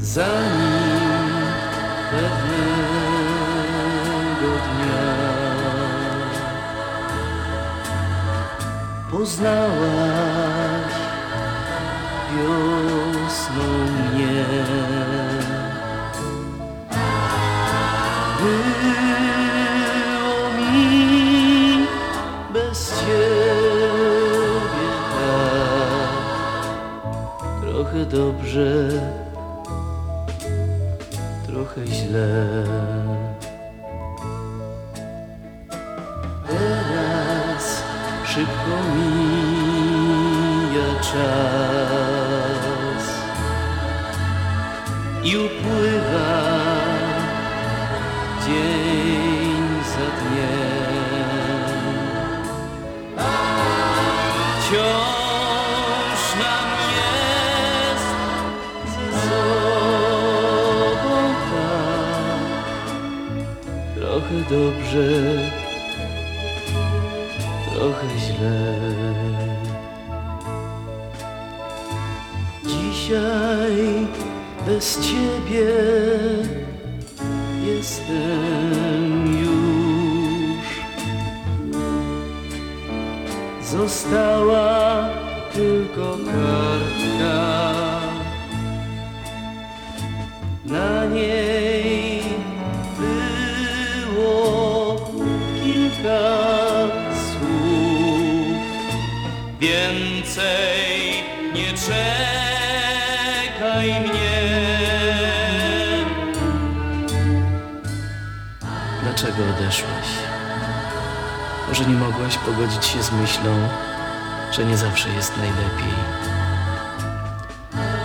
zanim pewnego dnia. Poznałaś wiosną mnie. Było mi bez ciebie tak. Trochę dobrze, trochę źle. Teraz szybko mija czas i upływa dzień za dniem. Wciąż trochę dobrze, trochę źle. Dzisiaj bez ciebie jestem już. Została tylko kartka. Czekaj mnie. Dlaczego odeszłaś? Może nie mogłaś pogodzić się z myślą, że nie zawsze jest najlepiej.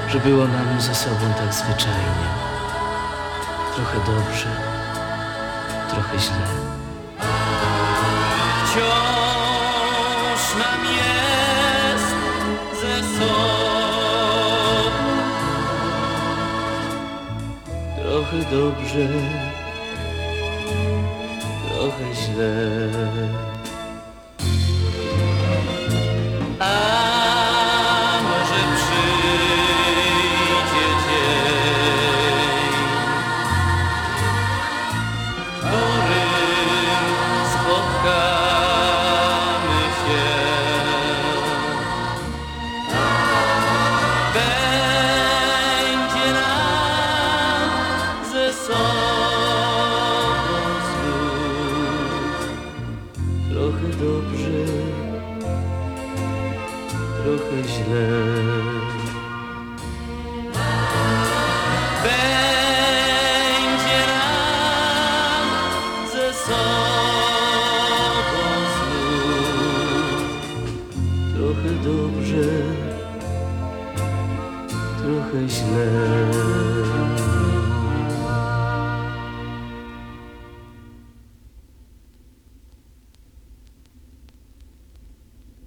Że było nam ze sobą tak zwyczajnie. Trochę dobrze, trochę źle. Wciąż nam jest trochę dobrze, trochę źle. Trochę źle. Będzie nam ze sobą znów trochę dobrze, trochę źle.